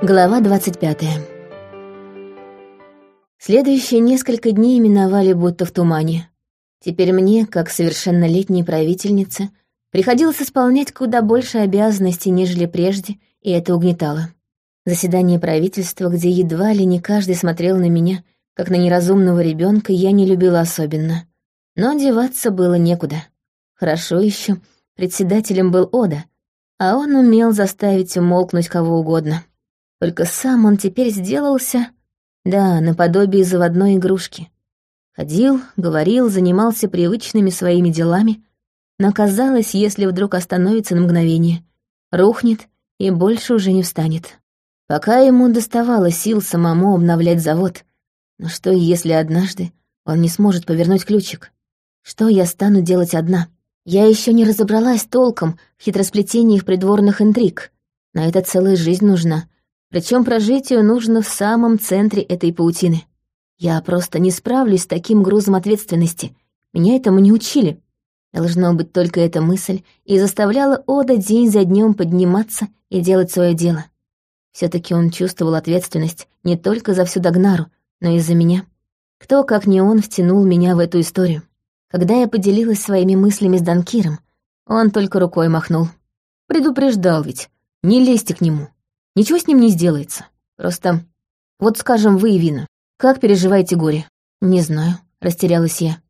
Глава 25 Следующие несколько дней миновали будто в тумане. Теперь мне, как совершеннолетней правительнице, приходилось исполнять куда больше обязанностей, нежели прежде, и это угнетало. Заседание правительства, где едва ли не каждый смотрел на меня, как на неразумного ребенка, я не любила особенно. Но деваться было некуда. Хорошо еще, председателем был Ода, а он умел заставить умолкнуть кого угодно. Только сам он теперь сделался, да, наподобие заводной игрушки. Ходил, говорил, занимался привычными своими делами, но казалось, если вдруг остановится на мгновение, рухнет и больше уже не встанет. Пока ему доставало сил самому обновлять завод. Но что, если однажды он не сможет повернуть ключик? Что я стану делать одна? Я еще не разобралась толком в хитросплетениях придворных интриг. На это целая жизнь нужна. Причем прожить ее нужно в самом центре этой паутины. Я просто не справлюсь с таким грузом ответственности. Меня этому не учили. Должно быть, только эта мысль и заставляла Ода день за днем подниматься и делать свое дело. все таки он чувствовал ответственность не только за всю Дагнару, но и за меня. Кто, как не он, втянул меня в эту историю? Когда я поделилась своими мыслями с Данкиром, он только рукой махнул. Предупреждал ведь, не лезьте к нему. Ничего с ним не сделается. Просто, вот скажем, вы, Вина, как переживаете горе? Не знаю, растерялась я.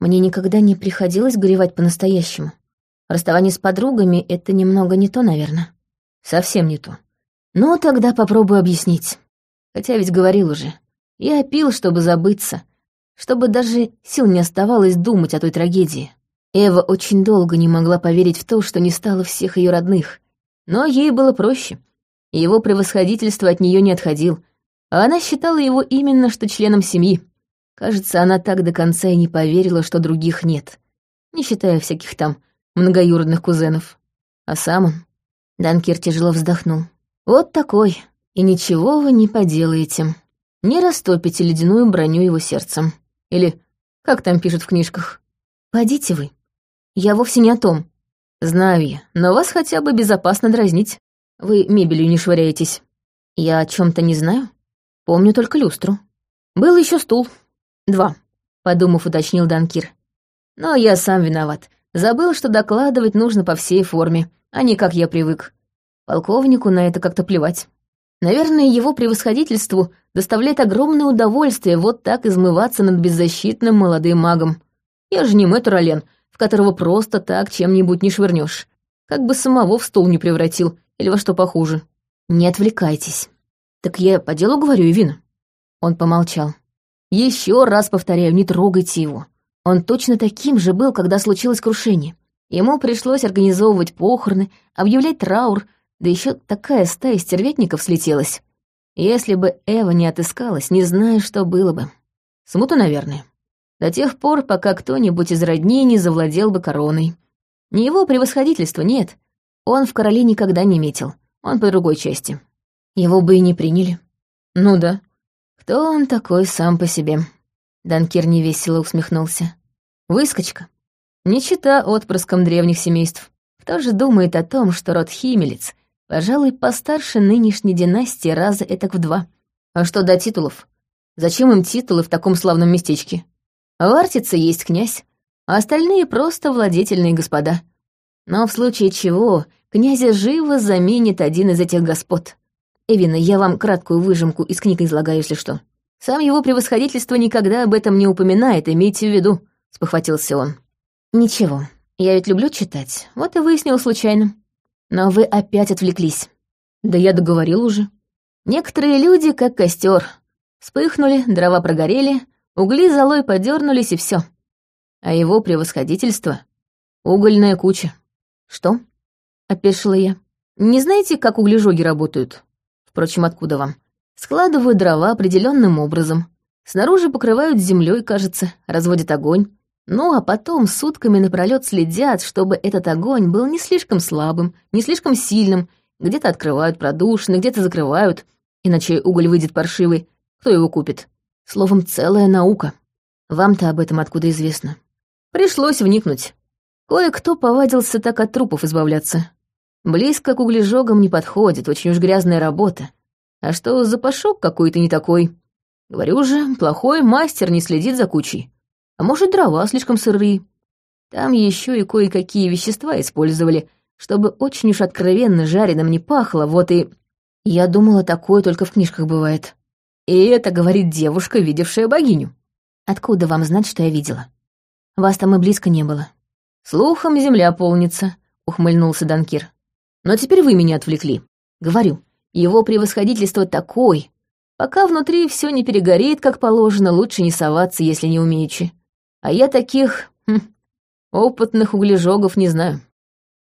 Мне никогда не приходилось горевать по-настоящему. Расставание с подругами — это немного не то, наверное. Совсем не то. Ну, тогда попробую объяснить. Хотя ведь говорил уже. Я пил, чтобы забыться, чтобы даже сил не оставалось думать о той трагедии. Эва очень долго не могла поверить в то, что не стало всех ее родных. Но ей было проще. Его превосходительство от нее не отходил, а она считала его именно что членом семьи. Кажется, она так до конца и не поверила, что других нет, не считая всяких там многоюродных кузенов. А сам он... Данкир тяжело вздохнул. Вот такой, и ничего вы не поделаете. Не растопите ледяную броню его сердцем. Или, как там пишут в книжках, «Подите вы. Я вовсе не о том. Знаю я, но вас хотя бы безопасно дразнить. Вы мебелью не швыряетесь. Я о чем то не знаю. Помню только люстру. Был еще стул, «Два», — подумав, уточнил Данкир. «Но я сам виноват. Забыл, что докладывать нужно по всей форме, а не как я привык. Полковнику на это как-то плевать. Наверное, его превосходительству доставляет огромное удовольствие вот так измываться над беззащитным молодым магом. Я же не мэтр Ролен, в которого просто так чем-нибудь не швырнешь. Как бы самого в стол не превратил, или во что похуже. Не отвлекайтесь. Так я по делу говорю, Ивина. Он помолчал. Еще раз повторяю, не трогайте его. Он точно таким же был, когда случилось крушение. Ему пришлось организовывать похороны, объявлять траур, да еще такая стая стерветников слетелась. Если бы Эва не отыскалась, не знаю, что было бы. Смута, наверное. До тех пор, пока кто-нибудь из родней не завладел бы короной. Не его превосходительство, нет. Он в короле никогда не метил. Он по другой части. Его бы и не приняли. Ну да, кто он такой сам по себе? Данкир невесело усмехнулся. Выскочка. Не чита отпрыском древних семейств. Кто же думает о том, что род Химелец, пожалуй, постарше нынешней династии раза этак в два? А что до титулов? Зачем им титулы в таком славном местечке? В Артице есть князь, а остальные просто владетельные господа. Но в случае чего князя живо заменит один из этих господ. Эвина, я вам краткую выжимку из книг излагаю, если что. Сам его превосходительство никогда об этом не упоминает, имейте в виду», — спохватился он. «Ничего, я ведь люблю читать, вот и выяснил случайно. Но вы опять отвлеклись. Да я договорил уже. Некоторые люди, как костер, вспыхнули, дрова прогорели, угли золой подернулись и все. А его превосходительство — угольная куча. Что? — опешила я. Не знаете, как углежоги работают? Впрочем, откуда вам? Складывают дрова определенным образом. Снаружи покрывают землей, кажется, разводят огонь. Ну, а потом сутками напролет следят, чтобы этот огонь был не слишком слабым, не слишком сильным. Где-то открывают продушины, где-то закрывают. Иначе уголь выйдет паршивый. Кто его купит? Словом, целая наука. Вам-то об этом откуда известно? Пришлось вникнуть. Кое-кто повадился так от трупов избавляться. Близко к углежогам не подходит, очень уж грязная работа. А что запашок какой-то не такой? Говорю же, плохой мастер не следит за кучей. А может, дрова слишком сырые. Там еще и кое-какие вещества использовали, чтобы очень уж откровенно жареным не пахло, вот и... Я думала, такое только в книжках бывает. И это говорит девушка, видевшая богиню. Откуда вам знать, что я видела? Вас там и близко не было. Слухом земля полнится, ухмыльнулся Данкир. Но теперь вы меня отвлекли. Говорю, его превосходительство такой. Пока внутри все не перегорит, как положено, лучше не соваться, если не умеючи. А я таких хм, опытных углежогов не знаю.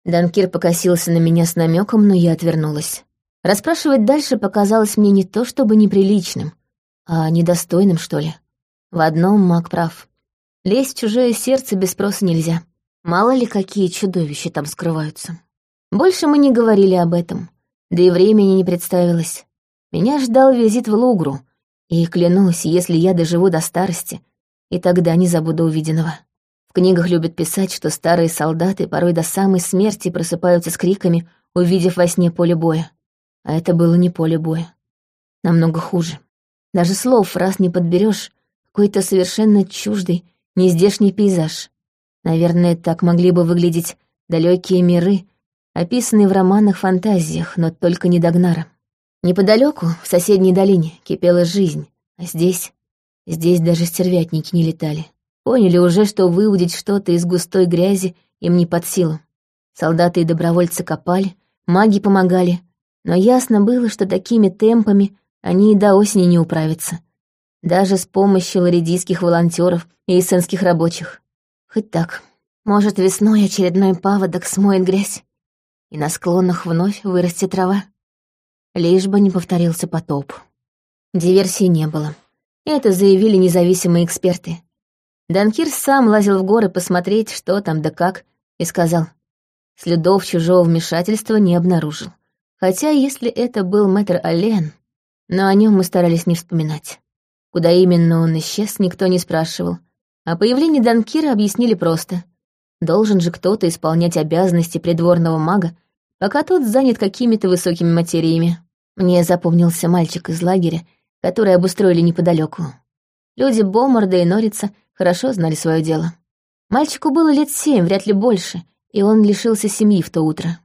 Данкир покосился на меня с намеком, но я отвернулась. Расспрашивать дальше показалось мне не то чтобы неприличным, а недостойным, что ли. В одном маг прав. Лезть в чужое сердце без спроса нельзя. Мало ли, какие чудовища там скрываются. Больше мы не говорили об этом, да и времени не представилось. Меня ждал визит в Лугру, и клянусь, если я доживу до старости, и тогда не забуду увиденного. В книгах любят писать, что старые солдаты порой до самой смерти просыпаются с криками, увидев во сне поле боя. А это было не поле боя. Намного хуже. Даже слов раз не подберешь, какой-то совершенно чуждый, нездешний пейзаж. Наверное, так могли бы выглядеть далекие миры, описанные в романах-фантазиях, но только не Дагнара. Неподалеку, в соседней долине, кипела жизнь, а здесь... Здесь даже стервятники не летали. Поняли уже, что выудить что-то из густой грязи им не под силу. Солдаты и добровольцы копали, маги помогали, но ясно было, что такими темпами они и до осени не управятся. Даже с помощью ларидийских волонтеров и эссенских рабочих. Хоть так. Может, весной очередной паводок смоет грязь, и на склонах вновь вырастет трава. Лишь бы не повторился потоп. Диверсии не было. Это заявили независимые эксперты. Данкир сам лазил в горы посмотреть, что там да как, и сказал, следов чужого вмешательства не обнаружил. Хотя, если это был мэтр Ален, но о нем мы старались не вспоминать. Куда именно он исчез, никто не спрашивал. О появлении Данкира объяснили просто. Должен же кто-то исполнять обязанности придворного мага, пока тот занят какими-то высокими материями. Мне запомнился мальчик из лагеря, который обустроили неподалеку. Люди Бомарда и Норица хорошо знали свое дело. Мальчику было лет семь, вряд ли больше, и он лишился семьи в то утро.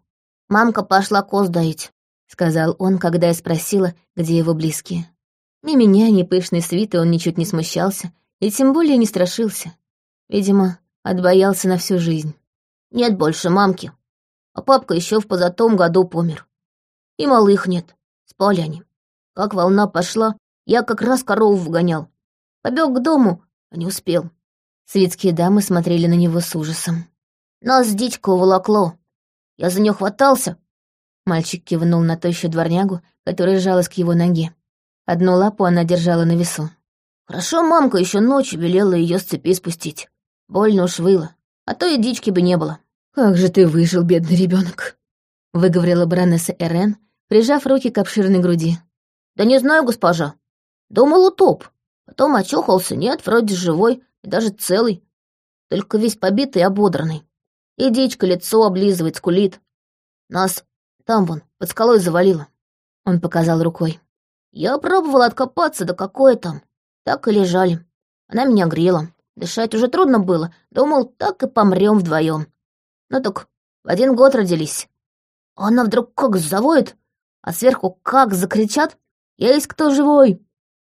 «Мамка пошла коз доить», — сказал он, когда я спросила, где его близкие. Ни меня, ни пышной свиты он ничуть не смущался и тем более не страшился. Видимо, отбоялся на всю жизнь. «Нет больше мамки. А папка еще в позатом году помер. И малых нет. Спали они. Как волна пошла, я как раз корову вгонял. Побег к дому, а не успел». Светские дамы смотрели на него с ужасом. «Нас дичка уволокло. Я за нее хватался». Мальчик кивнул на тощую дворнягу, которая жалась к его ноге. Одну лапу она держала на весу. Хорошо мамка еще ночью велела ее с цепи спустить. Больно уж выла, а то и дички бы не было. «Как же ты выжил, бедный ребенок, выговорила баронесса Эрен, прижав руки к обширной груди. «Да не знаю, госпожа. Думал, утоп. Потом очухался, нет, вроде живой и даже целый. Только весь побитый и ободранный. И дичка лицо облизывает, скулит. Нас там вон, под скалой завалило». Он показал рукой. Я пробовала откопаться, да какое там. Так и лежали. Она меня грела. Дышать уже трудно было. Думал, так и помрем вдвоем. Ну так в один год родились. А она вдруг как завоет, а сверху как закричат «Есть кто живой!»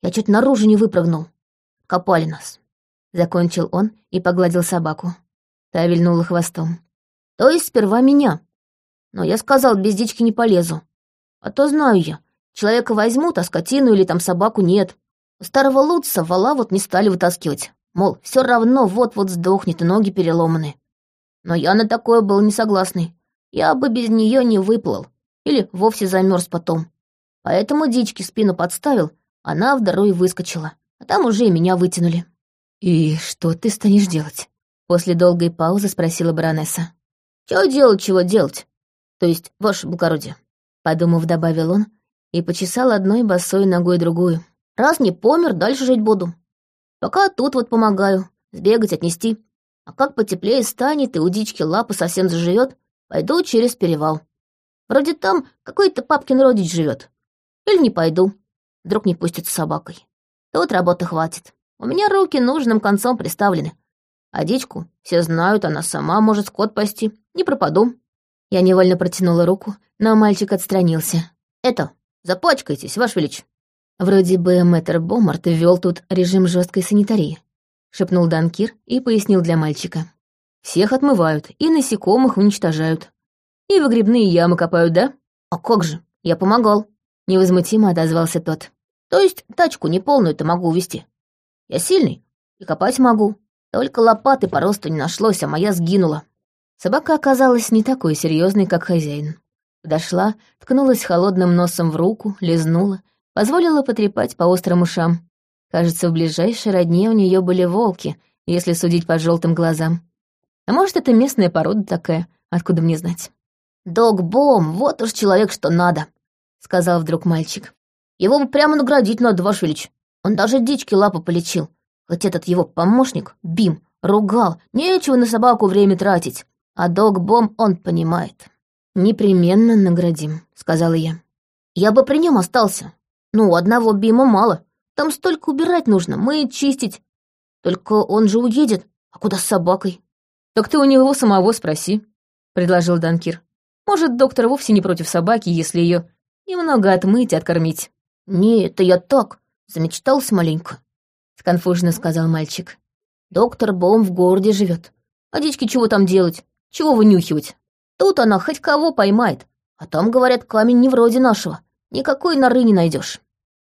Я чуть наружу не выпрыгнул. Копали нас. Закончил он и погладил собаку. Та вильнула хвостом. То есть сперва меня. Но я сказал, без дички не полезу. А то знаю я, Человека возьмут, а скотину или там собаку нет. Старого Лутца вала вот не стали вытаскивать. Мол, все равно вот-вот сдохнет и ноги переломаны. Но я на такое был не согласный. Я бы без нее не выплыл. Или вовсе замерз потом. Поэтому дички спину подставил, она в дорогу выскочила. А там уже и меня вытянули. «И что ты станешь делать?» После долгой паузы спросила баронесса. «Чего делать, чего делать? То есть, ваше благородие?» Подумав, добавил он, и почесал одной босой ногой другую. «Раз не помер, дальше жить буду. Пока тут вот помогаю, сбегать, отнести. А как потеплее станет и у дички лапа совсем заживет, пойду через перевал. Вроде там какой-то папкин родич живет. Или не пойду. Вдруг не пустят с собакой. Тут работы хватит. У меня руки нужным концом приставлены. А дичку все знают, она сама может скот пасти. Не пропаду. Я невольно протянула руку, но мальчик отстранился. Это, запачкайтесь, ваш велич. Вроде бы мэтр Бомарт ввел тут режим жесткой санитарии, шепнул Данкир и пояснил для мальчика. Всех отмывают и насекомых уничтожают. И выгребные ямы копают, да? А как же, я помогал. Невозмутимо отозвался тот. То есть тачку неполную-то могу увести. Я сильный и копать могу. Только лопаты по росту не нашлось, а моя сгинула. Собака оказалась не такой серьезной, как хозяин. Подошла, ткнулась холодным носом в руку, лизнула, позволила потрепать по острым ушам. Кажется, в ближайшей родне у нее были волки, если судить по желтым глазам. А может, это местная порода такая, откуда мне знать? «Дог-бом, вот уж человек, что надо», — сказал вдруг мальчик. «Его бы прямо наградить надо, ваш велич. Он даже дички лапы полечил. Хоть этот его помощник, Бим, ругал, нечего на собаку время тратить. А дог-бом он понимает». «Непременно наградим», — сказала я. «Я бы при нем остался. Ну, одного Бима мало. Там столько убирать нужно, мыть, чистить. Только он же уедет. А куда с собакой?» «Так ты у него самого спроси», — предложил Данкир. Может, доктор вовсе не против собаки, если ее немного отмыть и откормить. «Не, это я так, замечтался маленько», — сконфуженно сказал мальчик. «Доктор Бом в городе живет. А дички чего там делать? Чего вынюхивать? Тут она хоть кого поймает. А там, говорят, камень не вроде нашего. Никакой норы не найдешь.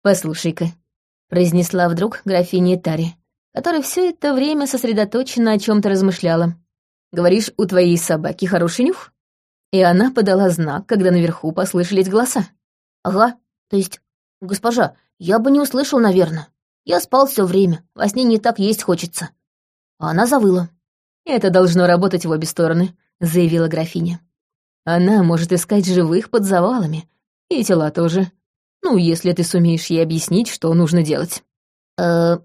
«Послушай-ка», — произнесла вдруг графиня Тари, которая все это время сосредоточенно о чем то размышляла. «Говоришь, у твоей собаки хороший нюх?» И она подала знак, когда наверху послышались голоса. «Ага, то есть, госпожа, я бы не услышал, наверное. Я спал все время, во сне не так есть хочется». А она завыла. «Это должно работать в обе стороны», — заявила графиня. «Она может искать живых под завалами, и тела тоже. Ну, если ты сумеешь ей объяснить, что нужно делать». «Э...»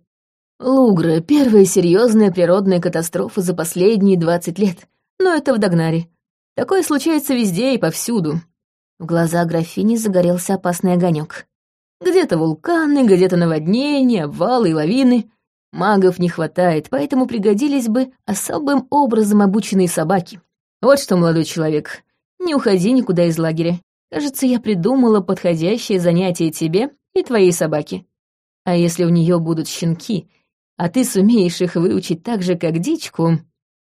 «Лугра — первая серьезная природная катастрофа за последние двадцать лет, но это в Дагнаре. Такое случается везде и повсюду. В глазах графини загорелся опасный огонек. Где-то вулканы, где-то наводнения, обвалы и лавины. Магов не хватает, поэтому пригодились бы особым образом обученные собаки. Вот что, молодой человек, не уходи никуда из лагеря. Кажется, я придумала подходящее занятие тебе и твоей собаке. А если у нее будут щенки, а ты сумеешь их выучить так же, как дичку...»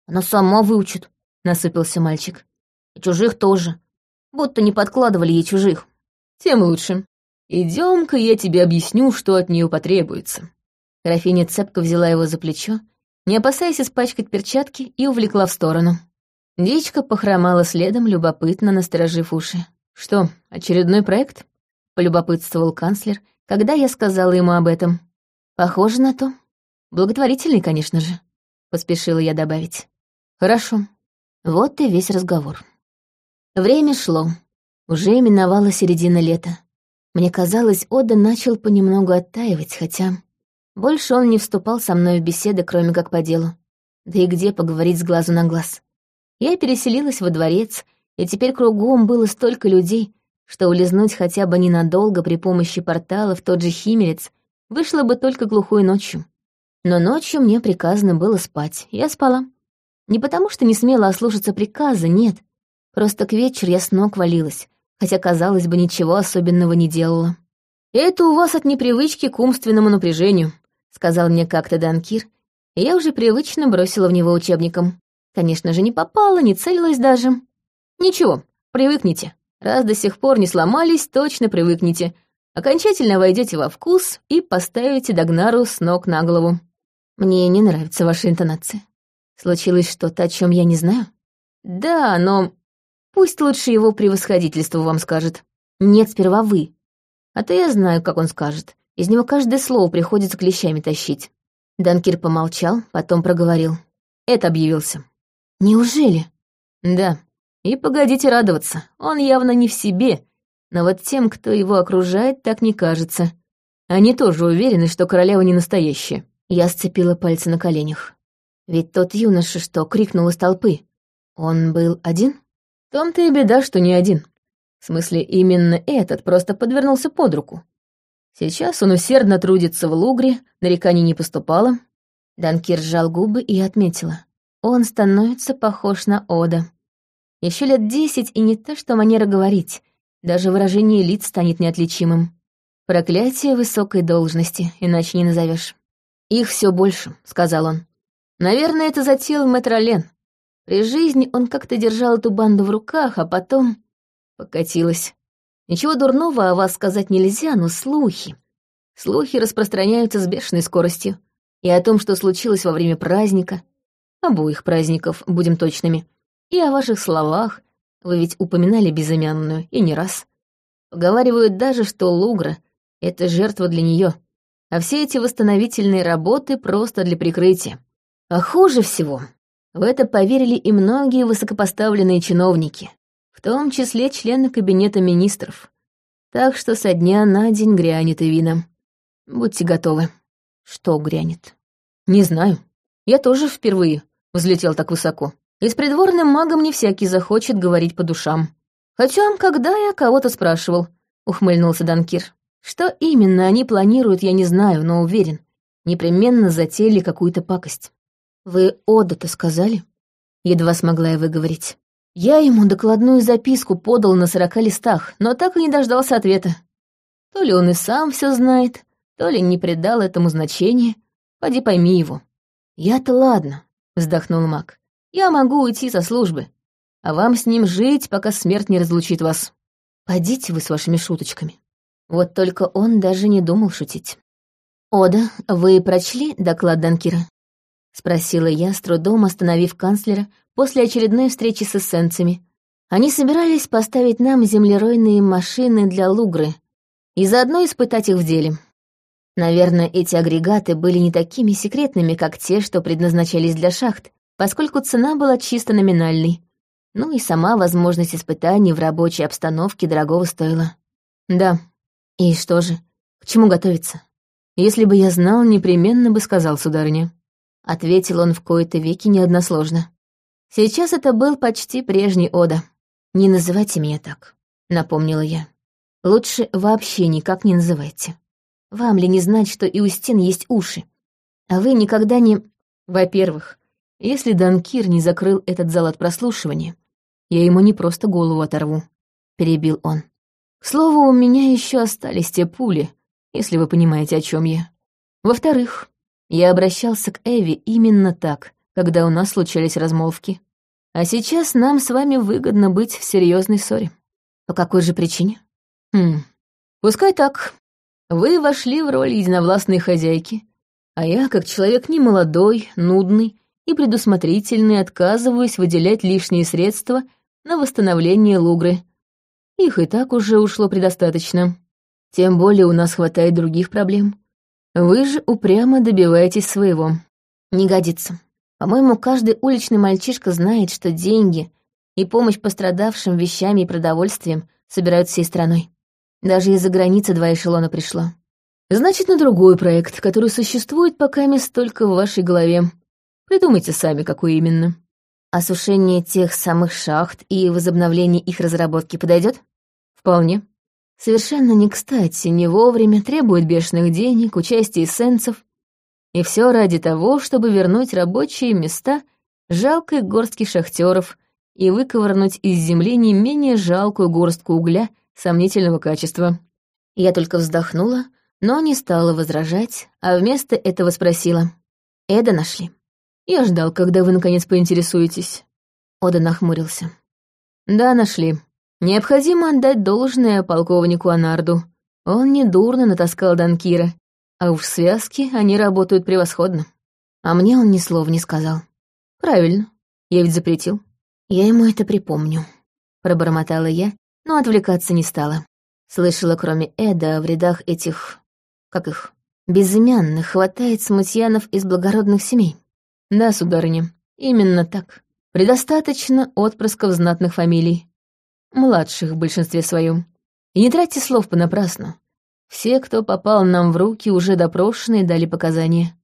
«Она сама выучит», — насыпался мальчик. И чужих тоже. Будто не подкладывали ей чужих. Тем лучше. Идем-ка, я тебе объясню, что от нее потребуется. Графиня цепко взяла его за плечо, не опасаясь испачкать перчатки, и увлекла в сторону. Дичка похромала следом, любопытно насторожив уши. «Что, очередной проект?» — полюбопытствовал канцлер, когда я сказала ему об этом. «Похоже на то. Благотворительный, конечно же», — поспешила я добавить. «Хорошо. Вот и весь разговор». Время шло. Уже именовала середина лета. Мне казалось, Ода начал понемногу оттаивать, хотя... Больше он не вступал со мной в беседы, кроме как по делу. Да и где поговорить с глазу на глаз? Я переселилась во дворец, и теперь кругом было столько людей, что улизнуть хотя бы ненадолго при помощи портала в тот же Химерец вышло бы только глухой ночью. Но ночью мне приказано было спать, я спала. Не потому что не смела ослушаться приказа, нет. Просто к вечеру я с ног валилась, хотя, казалось бы, ничего особенного не делала. «Это у вас от непривычки к умственному напряжению», — сказал мне как-то Данкир, и я уже привычно бросила в него учебником. Конечно же, не попала, не целилась даже. «Ничего, привыкните. Раз до сих пор не сломались, точно привыкните. Окончательно войдете во вкус и поставите Дагнару с ног на голову. Мне не нравится ваша интонация. Случилось что-то, о чем я не знаю? Да, но Пусть лучше его превосходительство вам скажет. Нет, сперва вы. А то я знаю, как он скажет. Из него каждое слово приходится клещами тащить. Данкир помолчал, потом проговорил. Это объявился. Неужели? Да. И погодите радоваться. Он явно не в себе. Но вот тем, кто его окружает, так не кажется. Они тоже уверены, что королева не настоящая. Я сцепила пальцы на коленях. Ведь тот юноша, что крикнул из толпы, он был один? том-то и беда, что не один. В смысле, именно этот просто подвернулся под руку. Сейчас он усердно трудится в Лугре, нареканий не поступало. Данкир сжал губы и отметила. Он становится похож на Ода. Еще лет десять, и не то что манера говорить, даже выражение лиц станет неотличимым. Проклятие высокой должности, иначе не назовешь. «Их все больше», — сказал он. «Наверное, это затеял Мэтролен. При жизни он как-то держал эту банду в руках, а потом покатилась. Ничего дурного о вас сказать нельзя, но слухи. Слухи распространяются с бешеной скоростью. И о том, что случилось во время праздника, обоих праздников, будем точными, и о ваших словах, вы ведь упоминали безымянную, и не раз. Поговаривают даже, что Лугра — это жертва для нее, а все эти восстановительные работы просто для прикрытия. А хуже всего, в это поверили и многие высокопоставленные чиновники, в том числе члены кабинета министров. Так что со дня на день грянет и вина. Будьте готовы. Что грянет? Не знаю. Я тоже впервые взлетел так высоко. И с придворным магом не всякий захочет говорить по душам. Хотя, когда я кого-то спрашивал, ухмыльнулся Данкир. Что именно они планируют, я не знаю, но уверен. Непременно затеяли какую-то пакость. Вы Ода-то сказали? Едва смогла я выговорить. Я ему докладную записку подал на сорока листах, но так и не дождался ответа. То ли он и сам все знает, то ли не придал этому значения. Поди пойми его. Я-то ладно, вздохнул маг. Я могу уйти со службы, а вам с ним жить, пока смерть не разлучит вас. Пойдите вы с вашими шуточками. Вот только он даже не думал шутить. «Ода, вы прочли доклад Данкира?» — спросила я, с трудом остановив канцлера после очередной встречи с эссенцами. Они собирались поставить нам землеройные машины для Лугры и заодно испытать их в деле. Наверное, эти агрегаты были не такими секретными, как те, что предназначались для шахт, поскольку цена была чисто номинальной. Ну и сама возможность испытаний в рабочей обстановке дорогого стоила. Да. И что же, к чему готовиться? Если бы я знал, непременно бы сказал, сударыня. Ответил он в кои-то веки неодносложно. Сейчас это был почти прежний Ода. «Не называйте меня так», — напомнила я. «Лучше вообще никак не называйте. Вам ли не знать, что и у стен есть уши? А вы никогда не...» «Во-первых, если Данкир не закрыл этот зал от прослушивания, я ему не просто голову оторву», — перебил он. «К слову, у меня еще остались те пули, если вы понимаете, о чем я. Во-вторых, я обращался к Эви именно так, когда у нас случались размолвки. А сейчас нам с вами выгодно быть в серьезной ссоре. По какой же причине? Хм, пускай так. Вы вошли в роль единовластной хозяйки, а я, как человек немолодой, нудный и предусмотрительный отказываюсь выделять лишние средства на восстановление Лугры. Их и так уже ушло предостаточно. Тем более у нас хватает других проблем. Вы же упрямо добиваетесь своего. Не годится. По-моему, каждый уличный мальчишка знает, что деньги и помощь пострадавшим вещами и продовольствием собирают всей страной. Даже из-за границы два эшелона пришло. Значит, на другой проект, который существует пока мест только в вашей голове, Придумайте сами, какой именно. Осушение тех самых шахт и возобновление их разработки подойдет? Вполне. Совершенно не кстати, не вовремя требует бешеных денег, участия эссенцев. И все ради того, чтобы вернуть рабочие места жалкой горстки шахтеров и выковырнуть из земли не менее жалкую горстку угля сомнительного качества. Я только вздохнула, но не стала возражать, а вместо этого спросила. «Эда нашли?» Я ждал, когда вы наконец поинтересуетесь. Ода нахмурился. Да, нашли. Необходимо отдать должное полковнику Анарду. Он недурно натаскал Данкира, а уж связки они работают превосходно. А мне он ни слова не сказал. Правильно, я ведь запретил. Я ему это припомню. Пробормотала я, но отвлекаться не стала. Слышала, кроме Эда, в рядах этих... как их? Безымянных хватает смутьянов из благородных семей. Да, сударыня, именно так. Предостаточно отпрысков знатных фамилий. Младших в большинстве своем. И не тратьте слов понапрасну. Все, кто попал нам в руки, уже допрошены и дали показания.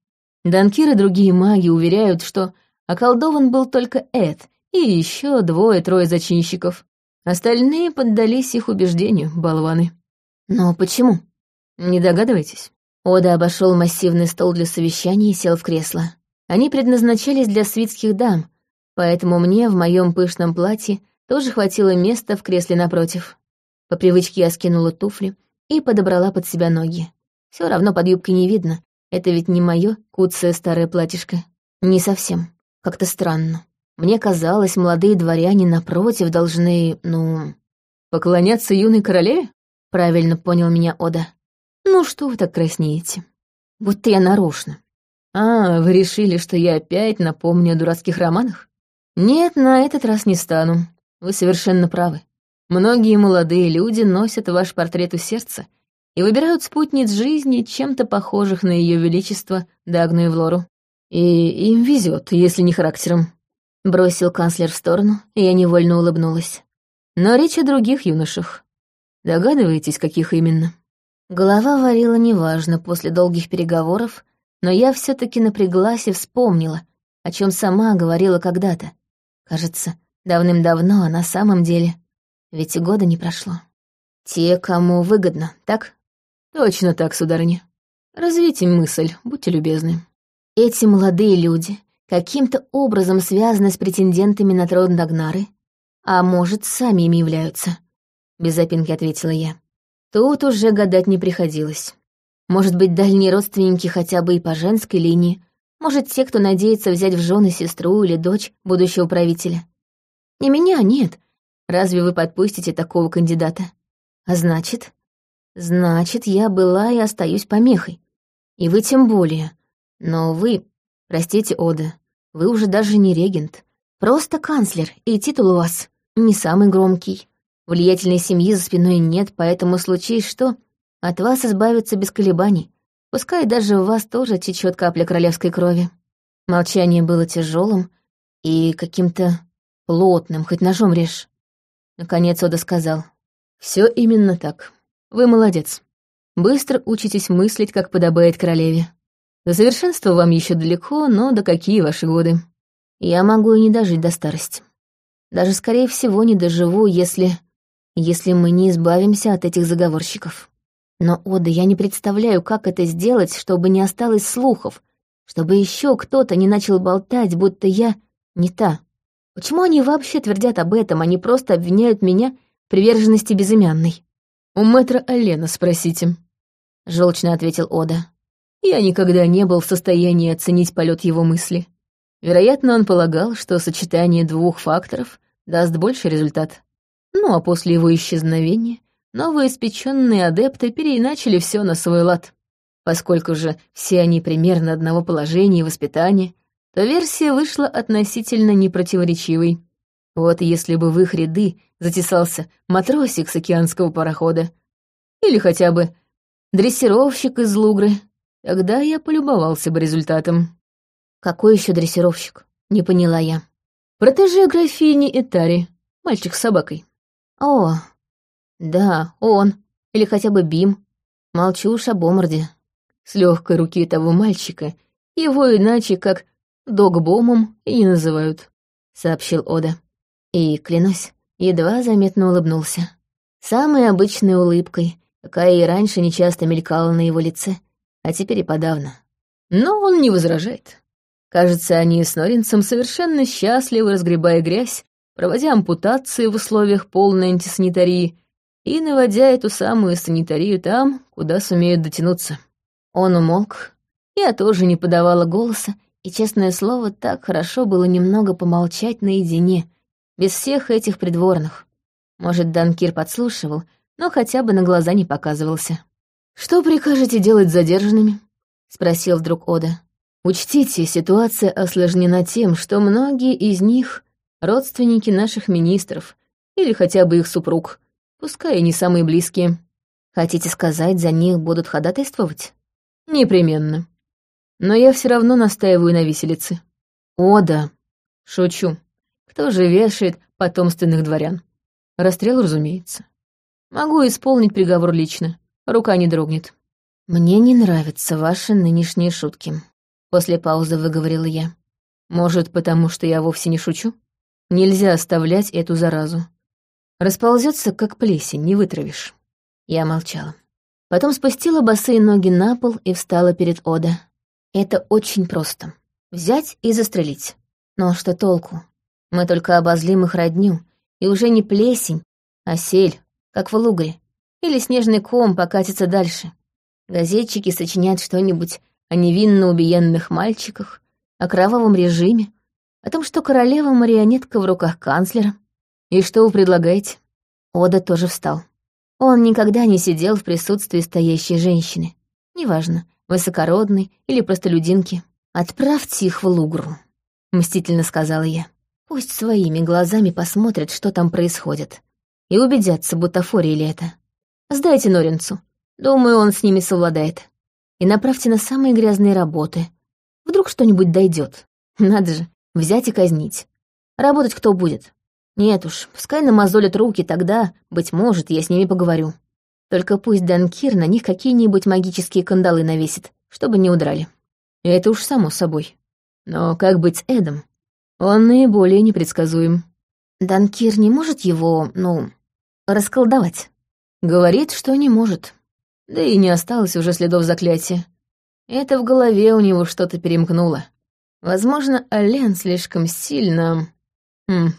Данкир и другие маги уверяют, что околдован был только Эд и еще двое-трое зачинщиков. Остальные поддались их убеждению, болваны. Но почему? Не догадываетесь? Ода обошел массивный стол для совещания и сел в кресло. Они предназначались для свитских дам, поэтому мне в моем пышном платье тоже хватило места в кресле напротив. По привычке я скинула туфли и подобрала под себя ноги. Все равно под юбкой не видно, это ведь не мое куцое старое платьишко. Не совсем. Как-то странно. Мне казалось, молодые дворяне напротив должны, ну... Поклоняться юной королеве? Правильно понял меня Ода. Ну что вы так краснеете? Будто я нарочно. А, вы решили, что я опять напомню о дурацких романах? Нет, на этот раз не стану. Вы совершенно правы. Многие молодые люди носят ваш портрет у сердца и выбирают спутниц жизни, чем-то похожих на ее величество Дагну и Влору. И им везет, если не характером. Бросил канцлер в сторону, и я невольно улыбнулась. Но речь о других юношах. Догадываетесь, каких именно? Голова варила неважно после долгих переговоров, но я все таки напряглась и вспомнила, о чем сама говорила когда-то. Кажется, давным-давно, а на самом деле, ведь и года не прошло. Те, кому выгодно, так? Точно так, сударыня. Развейте мысль, будьте любезны. Эти молодые люди каким-то образом связаны с претендентами на трон Дагнары, а может, сами ими являются. Без запинки ответила я. Тут уже гадать не приходилось. Может быть, дальние родственники хотя бы и по женской линии, может, те, кто надеется взять в жены сестру или дочь будущего правителя. Не меня, нет. Разве вы подпустите такого кандидата? А значит, Значит, я была и остаюсь помехой. И вы тем более. Но вы, простите, Ода, вы уже даже не регент. Просто канцлер, и титул у вас не самый громкий. Влиятельной семьи за спиной нет, поэтому случись что, от вас избавиться без колебаний. Пускай даже у вас тоже течет капля королевской крови. Молчание было тяжелым и каким-то плотным, хоть ножом режь. Наконец Ода сказал. Все именно так. Вы молодец. Быстро учитесь мыслить, как подобает королеве. До совершенства вам еще далеко, но до какие ваши годы? Я могу и не дожить до старости. Даже, скорее всего, не доживу, если... если мы не избавимся от этих заговорщиков. Но, Ода, я не представляю, как это сделать, чтобы не осталось слухов, чтобы еще кто-то не начал болтать, будто я не та. Почему они вообще твердят об этом, они просто обвиняют меня в приверженности безымянной? «У мэтра Алена спросите», — желчно ответил Ода. «Я никогда не был в состоянии оценить полет его мысли. Вероятно, он полагал, что сочетание двух факторов даст больший результат. Ну а после его исчезновения новоиспеченные адепты переиначили все на свой лад. Поскольку же все они примерно одного положения и воспитания, то версия вышла относительно непротиворечивой. Вот если бы в их ряды затесался матросик с океанского парохода или хотя бы дрессировщик из Лугры, тогда я полюбовался бы результатом. Какой еще дрессировщик? Не поняла я. Протеже графини Этари, мальчик с собакой. О, да, он. Или хотя бы Бим. Молчу уж об оморде. С легкой руки того мальчика его иначе как догбомом и называют, сообщил Ода. И, клянусь, едва заметно улыбнулся. Самой обычной улыбкой, какая и раньше нечасто мелькала на его лице, а теперь и подавно. Но он не возражает. Кажется, они с Норинцем совершенно счастливы, разгребая грязь, проводя ампутации в условиях полной антисанитарии и наводя эту самую санитарию там, куда сумеют дотянуться. Он умолк. Я тоже не подавала голоса, и, честное слово, так хорошо было немного помолчать наедине, без всех этих придворных. Может, Данкир подслушивал, но хотя бы на глаза не показывался. «Что прикажете делать с задержанными?» — спросил вдруг Ода. «Учтите, ситуация осложнена тем, что многие из них — родственники наших министров или хотя бы их супруг, пускай и не самые близкие. Хотите сказать, за них будут ходатайствовать?» «Непременно. Но я все равно настаиваю на виселице». «Ода!» «Шучу. Кто же вешает потомственных дворян? Расстрел, разумеется. Могу исполнить приговор лично. Рука не дрогнет. Мне не нравятся ваши нынешние шутки. После паузы выговорила я. Может, потому что я вовсе не шучу? Нельзя оставлять эту заразу. Расползется, как плесень, не вытравишь. Я молчала. Потом спустила босые ноги на пол и встала перед Ода. Это очень просто. Взять и застрелить. Но что толку? Мы только обозлим их родню, и уже не плесень, а сель, как в лугаре. Или снежный ком покатится дальше. Газетчики сочиняют что-нибудь о невинно убиенных мальчиках, о кровавом режиме, о том, что королева марионетка в руках канцлера. И что вы предлагаете? Ода тоже встал. Он никогда не сидел в присутствии стоящей женщины. Неважно, высокородной или простолюдинки. «Отправьте их в Лугру», — мстительно сказала я. «Пусть своими глазами посмотрят, что там происходит, и убедятся, бутафория ли это. Сдайте Норинцу. Думаю, он с ними совладает. И направьте на самые грязные работы. Вдруг что-нибудь дойдет. Надо же, взять и казнить. Работать кто будет? Нет уж, пускай намазолят руки, тогда, быть может, я с ними поговорю. Только пусть Данкир на них какие-нибудь магические кандалы навесит, чтобы не удрали. Это уж само собой. Но как быть с Эдом? Он наиболее непредсказуем. Данкир не может его, ну, расколдовать. Говорит, что не может. Да и не осталось уже следов заклятия. Это в голове у него что-то перемкнуло. Возможно, Ален слишком сильно... Хм,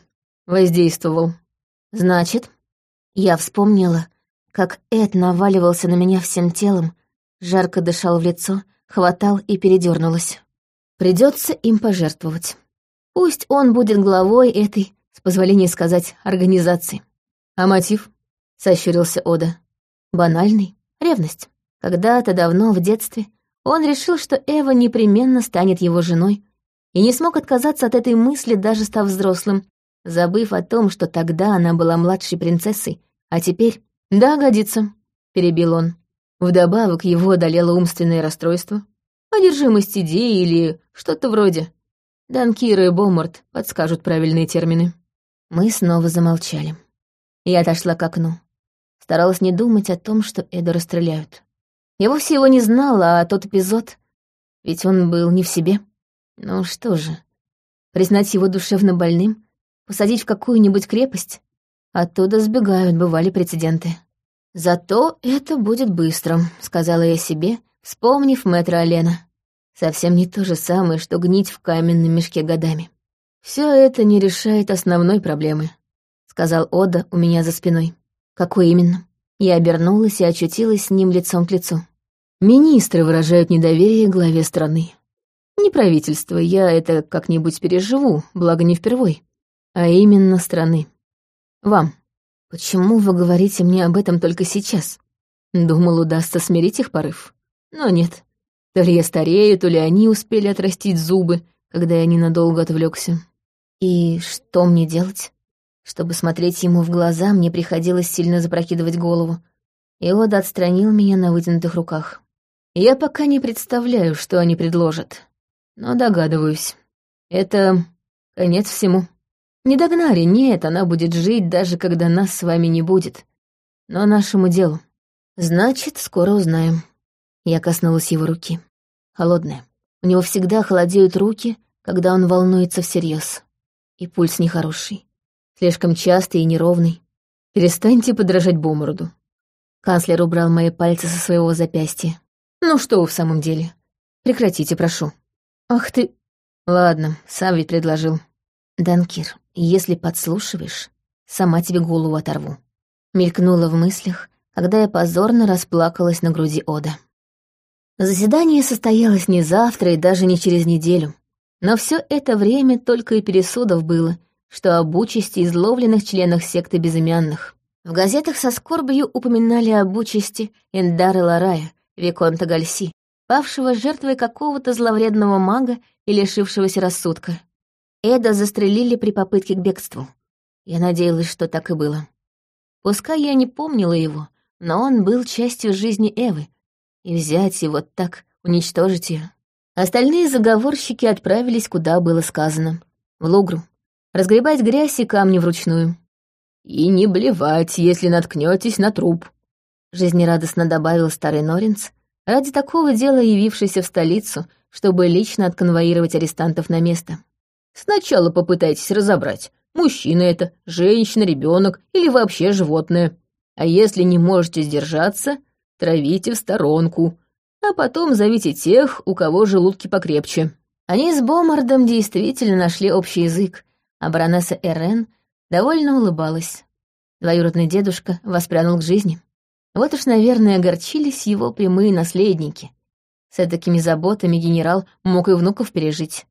воздействовал. Значит, я вспомнила, как Эд наваливался на меня всем телом, жарко дышал в лицо, хватал и передернулась. Придется им пожертвовать. Пусть он будет главой этой, с позволения сказать, организации. А мотив? Сощурился Ода. Банальный. Ревность. Когда-то давно, в детстве, он решил, что Эва непременно станет его женой, и не смог отказаться от этой мысли, даже став взрослым, забыв о том, что тогда она была младшей принцессой, а теперь... «Да, годится», — перебил он. Вдобавок его одолело умственное расстройство, одержимость идеи или что-то вроде. Данкира и Бомарт подскажут правильные термины. Мы снова замолчали. Я отошла к окну. Старалась не думать о том, что Эда расстреляют. Я вовсе его не знала, а тот эпизод... Ведь он был не в себе. Ну что же, признать его душевно больным посадить в какую-нибудь крепость. Оттуда сбегают, бывали прецеденты. «Зато это будет быстро», — сказала я себе, вспомнив мэтра Алена. Совсем не то же самое, что гнить в каменном мешке годами. Все это не решает основной проблемы», — сказал Ода у меня за спиной. «Какой именно?» Я обернулась и очутилась с ним лицом к лицу. Министры выражают недоверие главе страны. Не правительство, я это как-нибудь переживу, благо не впервой а именно страны. Вам. Почему вы говорите мне об этом только сейчас? Думал, удастся смирить их порыв. Но нет. То ли я старею, то ли они успели отрастить зубы, когда я ненадолго отвлекся. И что мне делать? Чтобы смотреть ему в глаза, мне приходилось сильно запрокидывать голову. И Ода отстранил меня на вытянутых руках. Я пока не представляю, что они предложат. Но догадываюсь. Это конец всему. Не догнали, нет, она будет жить, даже когда нас с вами не будет. Но нашему делу. Значит, скоро узнаем. Я коснулась его руки. Холодная. У него всегда холодеют руки, когда он волнуется всерьез. И пульс нехороший. Слишком частый и неровный. Перестаньте подражать Бомороду. Канцлер убрал мои пальцы со своего запястья. Ну что вы в самом деле? Прекратите, прошу. Ах ты... Ладно, сам ведь предложил. Данкир, если подслушиваешь, сама тебе голову оторву. Мелькнула в мыслях, когда я позорно расплакалась на груди Ода. Заседание состоялось не завтра и даже не через неделю. Но все это время только и пересудов было, что об участи изловленных членах секты безымянных. В газетах со скорбью упоминали об участи Эндара Ларая, Виконта Гальси, павшего жертвой какого-то зловредного мага и лишившегося рассудка. Эда застрелили при попытке к бегству. Я надеялась, что так и было. Пускай я не помнила его, но он был частью жизни Эвы, и взять его так, уничтожить ее. Остальные заговорщики отправились, куда было сказано. В Лугру. Разгребать грязь и камни вручную. «И не блевать, если наткнетесь на труп», — жизнерадостно добавил старый Норинц, ради такого дела явившийся в столицу, чтобы лично отконвоировать арестантов на место. Сначала попытайтесь разобрать, мужчина это, женщина, ребенок или вообще животное. А если не можете сдержаться, травите в сторонку, а потом зовите тех, у кого желудки покрепче». Они с Бомардом действительно нашли общий язык, а баронесса Эрен довольно улыбалась. Двоюродный дедушка воспрянул к жизни. Вот уж, наверное, огорчились его прямые наследники. С такими заботами генерал мог и внуков пережить.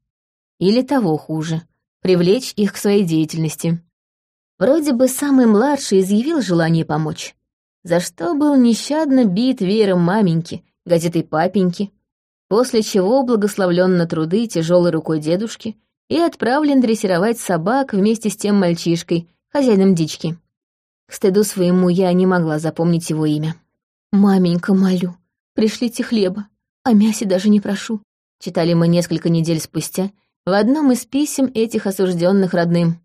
Или того хуже, привлечь их к своей деятельности. Вроде бы самый младший изъявил желание помочь, за что был нещадно бит веером маменьки, газетой папеньки, после чего благословлен на труды тяжелой рукой дедушки и отправлен дрессировать собак вместе с тем мальчишкой, хозяином дички. К стыду своему я не могла запомнить его имя. «Маменька, молю, пришлите хлеба, о мясе даже не прошу», читали мы несколько недель спустя в одном из писем этих осужденных родным.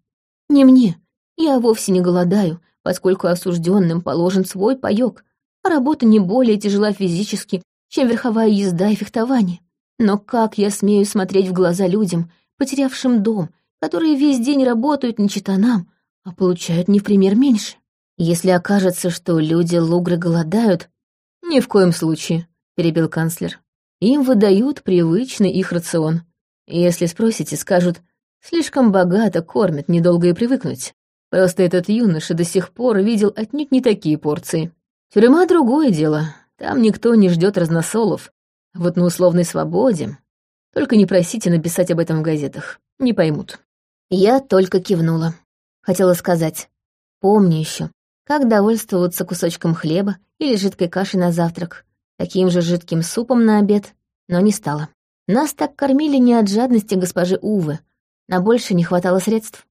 «Не мне, я вовсе не голодаю, поскольку осужденным положен свой паёк, а работа не более тяжела физически, чем верховая езда и фехтование. Но как я смею смотреть в глаза людям, потерявшим дом, которые весь день работают не чита нам, а получают не в пример меньше?» Если окажется, что люди Лугры голодают, ни в коем случае, перебил канцлер. Им выдают привычный их рацион. Если спросите, скажут, слишком богато кормят, недолго и привыкнуть. Просто этот юноша до сих пор видел отнюдь не такие порции. Тюрьма — другое дело. Там никто не ждет разносолов. Вот на условной свободе. Только не просите написать об этом в газетах. Не поймут. Я только кивнула. Хотела сказать. Помни еще, как довольствоваться кусочком хлеба или жидкой кашей на завтрак, таким же жидким супом на обед, но не стало. Нас так кормили не от жадности госпожи Увы, на больше не хватало средств.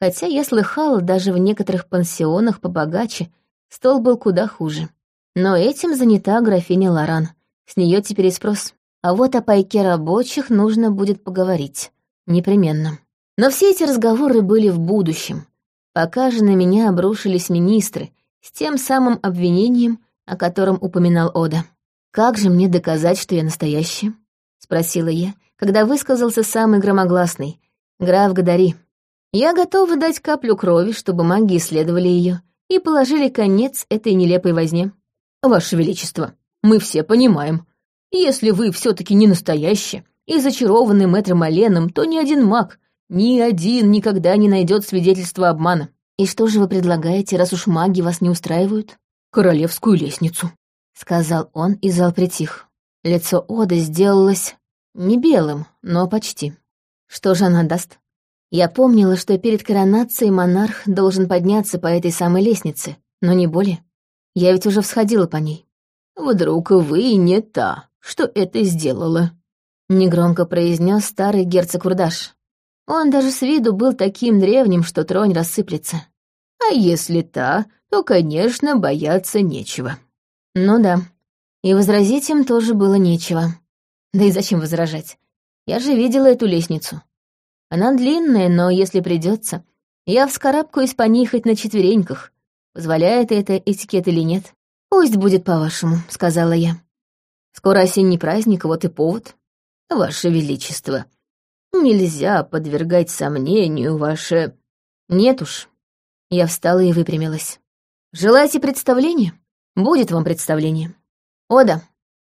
Хотя я слыхала, даже в некоторых пансионах побогаче стол был куда хуже. Но этим занята графиня Лоран. С нее теперь и спрос. А вот о пайке рабочих нужно будет поговорить. Непременно. Но все эти разговоры были в будущем, пока же на меня обрушились министры с тем самым обвинением, о котором упоминал Ода. «Как же мне доказать, что я настоящий?» — спросила я, когда высказался самый громогласный. «Граф Гадари, я готова дать каплю крови, чтобы маги исследовали ее и положили конец этой нелепой возне. Ваше Величество, мы все понимаем, если вы все таки не настоящий и зачарованный мэтром Оленом, то ни один маг ни один никогда не найдет свидетельства обмана. И что же вы предлагаете, раз уж маги вас не устраивают? Королевскую лестницу, сказал он, и зал притих. Лицо Оды сделалось не белым, но почти. Что же она даст? Я помнила, что перед коронацией монарх должен подняться по этой самой лестнице, но не более. Я ведь уже всходила по ней. «Вдруг вы не та, что это сделала», — негромко произнес старый герцог Урдаш. Он даже с виду был таким древним, что тронь рассыплется. А если та, то, конечно, бояться нечего. Ну да, и возразить им тоже было нечего. Да и зачем возражать? Я же видела эту лестницу. Она длинная, но если придется, я вскарабкаюсь по ней хоть на четвереньках. Позволяет это этикет или нет? «Пусть будет по-вашему», — сказала я. «Скоро осенний праздник, вот и повод». «Ваше Величество», Нельзя подвергать сомнению ваше... Нет уж. Я встала и выпрямилась. Желаете представление? Будет вам представление. О да,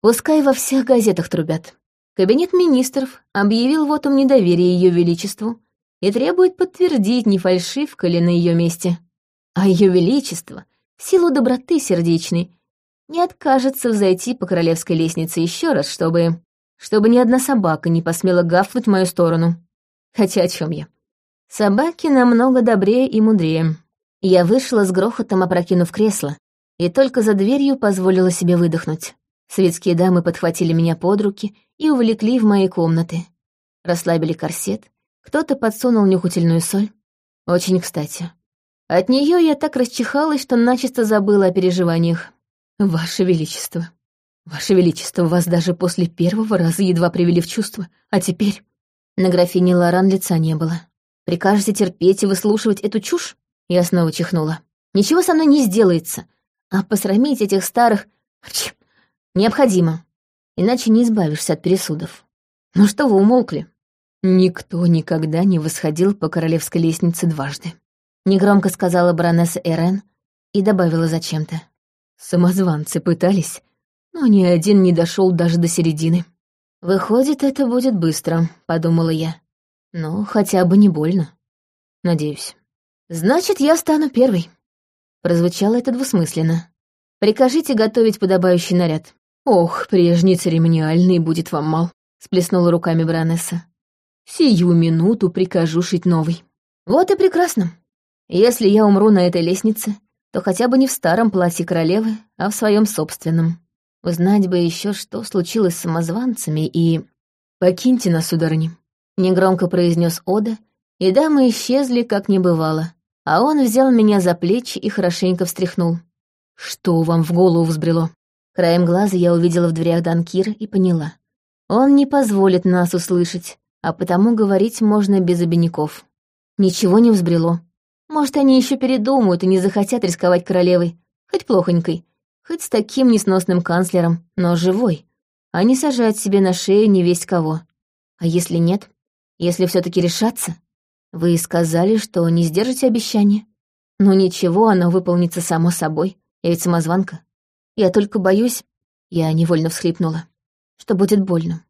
пускай во всех газетах трубят. Кабинет министров объявил вотум недоверия Ее Величеству и требует подтвердить, не фальшивка ли на ее месте. А Ее Величество, в силу доброты сердечной, не откажется взойти по королевской лестнице еще раз, чтобы чтобы ни одна собака не посмела гавкнуть в мою сторону. Хотя о чем я? Собаки намного добрее и мудрее. Я вышла с грохотом, опрокинув кресло, и только за дверью позволила себе выдохнуть. Светские дамы подхватили меня под руки и увлекли в мои комнаты. Расслабили корсет, кто-то подсунул нюхательную соль. Очень кстати. От нее я так расчихалась, что начисто забыла о переживаниях. «Ваше Величество», «Ваше Величество, вас даже после первого раза едва привели в чувство, а теперь...» На графине Лоран лица не было. «Прикажете терпеть и выслушивать эту чушь?» Я снова чихнула. «Ничего со мной не сделается, а посрамить этих старых... Необходимо, иначе не избавишься от пересудов. Ну что вы умолкли?» Никто никогда не восходил по королевской лестнице дважды. Негромко сказала баронесса Эрен и добавила зачем-то. Самозванцы пытались, но ни один не дошел даже до середины. «Выходит, это будет быстро», — подумала я. «Ну, хотя бы не больно. Надеюсь. Значит, я стану первой». Прозвучало это двусмысленно. «Прикажите готовить подобающий наряд». «Ох, прежний церемониальный будет вам мал», — сплеснула руками баронесса. «Сию минуту прикажу шить новый». «Вот и прекрасно. Если я умру на этой лестнице, то хотя бы не в старом платье королевы, а в своем собственном. Узнать бы еще, что случилось с самозванцами, и... «Покиньте нас, сударыни», — негромко произнес Ода, и дамы исчезли, как не бывало. А он взял меня за плечи и хорошенько встряхнул. «Что вам в голову взбрело?» Краем глаза я увидела в дверях Данкира и поняла. Он не позволит нас услышать, а потому говорить можно без обиняков. Ничего не взбрело. Может, они еще передумают и не захотят рисковать королевой, хоть плохонькой, Хоть с таким несносным канцлером, но живой, а не сажать себе на шею не весть кого. А если нет? Если все таки решаться? Вы сказали, что не сдержите обещание. Но ничего, оно выполнится само собой. Я ведь самозванка. Я только боюсь... Я невольно всхлипнула. Что будет больно.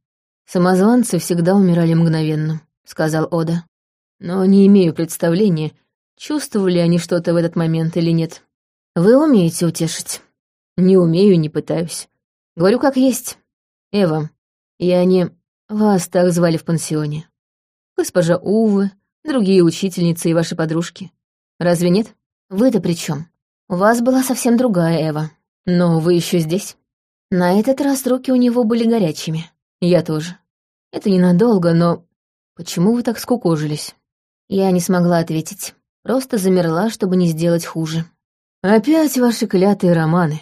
Самозванцы всегда умирали мгновенно, сказал Ода. Но не имею представления, чувствовали они что-то в этот момент или нет. Вы умеете утешить. Не умею, не пытаюсь. Говорю как есть. Эва, я не... Вас так звали в пансионе. Госпожа Увы, другие учительницы и ваши подружки. Разве нет? Вы-то при чем? У вас была совсем другая Эва. Но вы еще здесь? На этот раз руки у него были горячими. Я тоже. Это ненадолго, но... Почему вы так скукожились? Я не смогла ответить. Просто замерла, чтобы не сделать хуже. Опять ваши клятые романы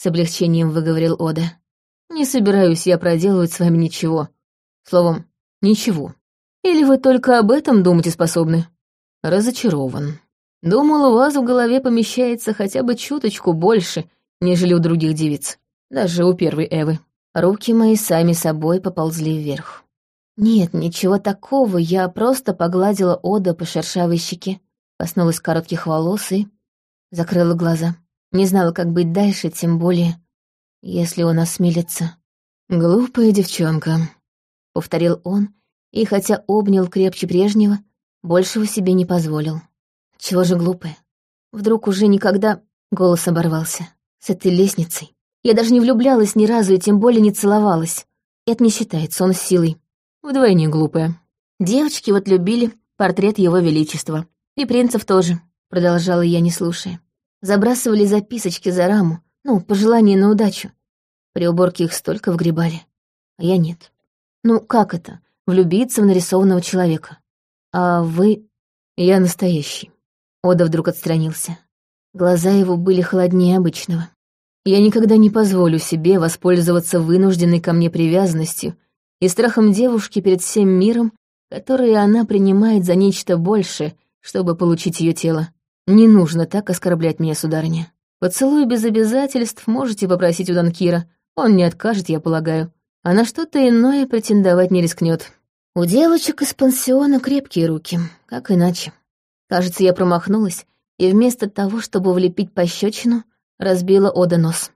с облегчением выговорил Ода. «Не собираюсь я проделывать с вами ничего. Словом, ничего. Или вы только об этом думать способны?» Разочарован. Думал, у вас в голове помещается хотя бы чуточку больше, нежели у других девиц. Даже у первой Эвы. Руки мои сами собой поползли вверх. Нет, ничего такого, я просто погладила Ода по шершавой щеке, коснулась коротких волос и закрыла глаза. Не знала, как быть дальше, тем более, если он осмелится. «Глупая девчонка», — повторил он, и хотя обнял крепче прежнего, большего себе не позволил. Чего же глупая? Вдруг уже никогда голос оборвался. С этой лестницей. Я даже не влюблялась ни разу и тем более не целовалась. Это не считается, он с силой. Вдвойне глупая. Девочки вот любили портрет его величества. И принцев тоже, продолжала я, не слушая. Забрасывали записочки за раму, ну, пожелания на удачу. При уборке их столько вгребали, а я нет. Ну, как это, влюбиться в нарисованного человека? А вы... Я настоящий. Ода вдруг отстранился. Глаза его были холоднее обычного. Я никогда не позволю себе воспользоваться вынужденной ко мне привязанностью и страхом девушки перед всем миром, который она принимает за нечто большее, чтобы получить ее тело. Не нужно так оскорблять меня, сударыня. Поцелуй без обязательств можете попросить у Данкира. Он не откажет, я полагаю. А на что-то иное претендовать не рискнет. У девочек из пансиона крепкие руки, как иначе. Кажется, я промахнулась, и вместо того, чтобы влепить пощечину, разбила Ода нос.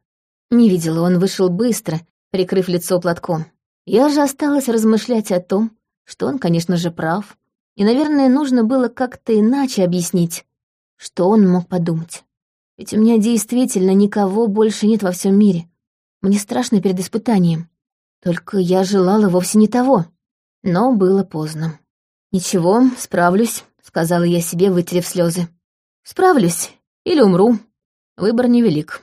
Не видела, он вышел быстро, прикрыв лицо платком. Я же осталась размышлять о том, что он, конечно же, прав, и, наверное, нужно было как-то иначе объяснить. Что он мог подумать? Ведь у меня действительно никого больше нет во всем мире. Мне страшно перед испытанием. Только я желала вовсе не того. Но было поздно. «Ничего, справлюсь», — сказала я себе, вытерев слезы. «Справлюсь. Или умру. Выбор невелик».